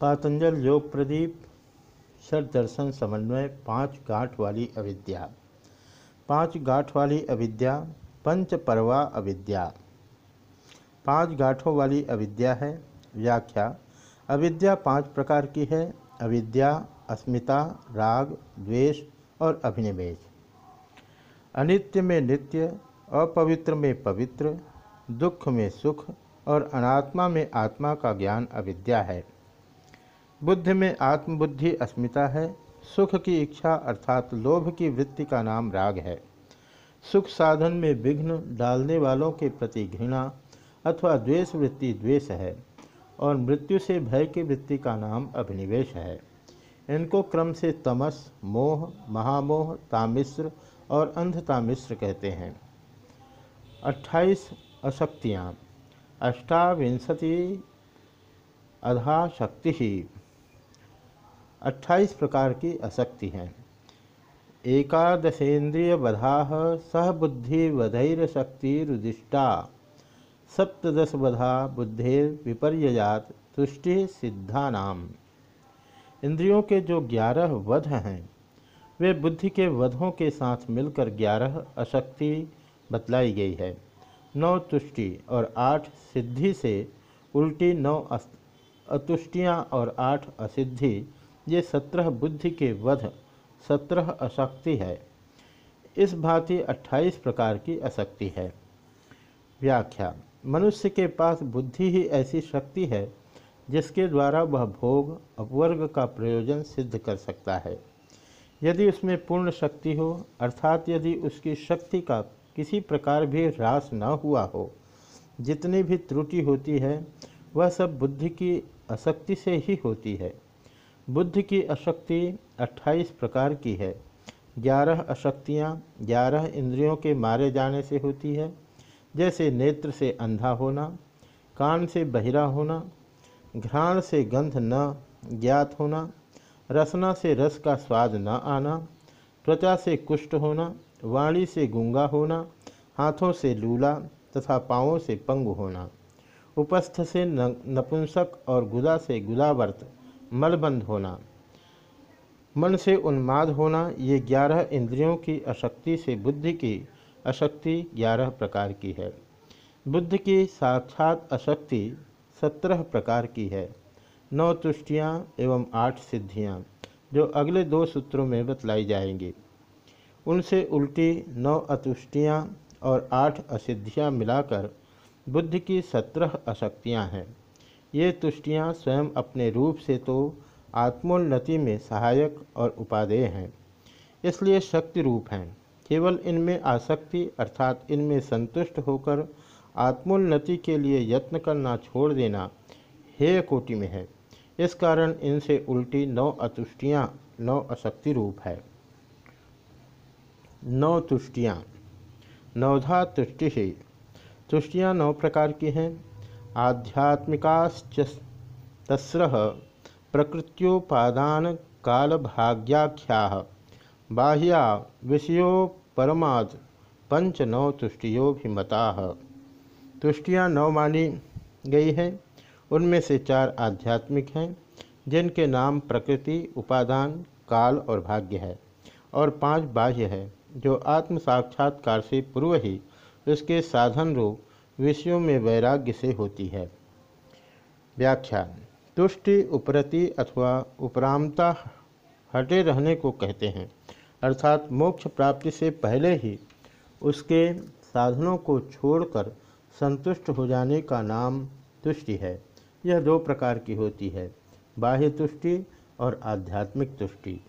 पातंजल योग प्रदीप षट दर्शन समन्वय, पाँच गांठ वाली अविद्या। पाँच गांठ वाली अविद्या, पंच परवा अविद्या। पाँच गांठों वाली अविद्या है, व्याख्या। अविद्या पाँच प्रकार की है, अविद्या, अस्मिता, राग, द्वेष और अभिनिवेश। अनित्य में नित्य, अपवित्र में पवित्र, दुख में सुख और अनात्मा में आत्मा का ज्ञान अविद्या है। बुद्ध में आत्मबुद्धि अस्मिता है, सुख की इच्छा अर्थात लोभ की वृत्ति का नाम राग है। सुख साधन में विघ्न डालने वालों के प्रति घृणा अथवा द्वेष वृत्ति द्वेष है, और मृत्यु से भय की वृत्ति का नाम अभिनिवेश है। इनको क्रम से तमस, मोह, महामोह तामिश्र और अंधतामिश्र कहते हैं। अट्ठाईस अशक्तियाँ। अष्टाविंशति अधा शक्ति ही अट्ठाईस प्रकार की अशक्ति हैं। एकादशेन्द्रिय बधा सहबुद्धि वधैर शक्ति रुदिष्टा सप्तश बधा बुद्धेर विपर्यजात तुष्टि सिद्धानाम इंद्रियों के जो ग्यारह वध हैं, वे बुद्धि के वधों के साथ मिलकर ग्यारह अशक्ति बतलाई गई है। नौ तुष्टि और आठ सिद्धि से उल्टी नौ अतुष्टियाँ और आठ असिद्धि ये सत्रह बुद्धि के वध, सत्रह अशक्ति है। इस भांति अट्ठाईस प्रकार की अशक्ति है। व्याख्या, मनुष्य के पास बुद्धि ही ऐसी शक्ति है, जिसके द्वारा वह भोग, अपवर्ग का प्रयोजन सिद्ध कर सकता है। यदि उसमें पूर्ण शक्ति हो, अर्थात यदि उसकी शक्ति का किसी प्रकार भी ह्रास न हुआ हो, जितनी भी त्रुटि होती है, वह सब बुद्धि की अशक्ति से ही होती है। बुद्धि की अशक्ति 28 प्रकार की है। ग्यारह अशक्तियाँ ग्यारह इंद्रियों के मारे जाने से होती है, जैसे नेत्र से अंधा होना, कान से बहिरा होना, घ्राण से गंध न ज्ञात होना, रसना से रस का स्वाद न आना, त्वचा से कुष्ठ होना, वाणी से गुंगा होना, हाथों से लूला तथा पाँवों से पंगु होना। उपस्थ से नपुंसक और गुदा से गुदावर्त मलबंद होना। मन से उन्माद होना, ये ग्यारह इंद्रियों की अशक्ति से बुद्धि की अशक्ति ग्यारह प्रकार की है। बुद्ध की साक्षात अशक्ति सत्रह प्रकार की है। नौ तुष्टियाँ एवं आठ सिद्धियाँ, जो अगले दो सूत्रों में बतलाई जाएँगी। उनसे उल्टी नौ अतुष्टियाँ और आठ असिद्धियाँ मिलाकर बुद्धि की सत्रह अशक्तियाँ हैं। ये तुष्टियाँ स्वयं अपने रूप से तो आत्मोन्नति में सहायक और उपादेय हैं, इसलिए शक्ति रूप हैं। केवल इनमें आसक्ति अर्थात इनमें संतुष्ट होकर आत्मोन्नति के लिए यत्न करना छोड़ देना हेय कोटि में है। इस कारण इनसे उल्टी नौ अतुष्टियाँ, नौ अशक्ति रूप है। नौ तुष्टियाँ। नवधा तुष्टि ही। तुष्टियाँ नौ प्रकार की हैं। आध्यात्मिकाश्च तस्र प्रकृत्योपादान काल भाग्याख्या बाह्या विषयोपरमाद पंच नौ तुष्टियों भी मता तुष्टियाँ नौ मानी गई हैं। उनमें से चार आध्यात्मिक हैं, जिनके नाम प्रकृति, उपादान, काल और भाग्य है, और पाँच बाह्य है, जो आत्म साक्षात्कार से पूर्व ही उसके साधन रूप विषयों में वैराग्य से होती है। व्याख्या तुष्टि, उपरति अथवा उपरामता हटे रहने को कहते हैं, अर्थात मोक्ष प्राप्ति से पहले ही उसके साधनों को छोड़कर संतुष्ट हो जाने का नाम तुष्टि है। यह दो प्रकार की होती है, बाह्य तुष्टि और आध्यात्मिक तुष्टि।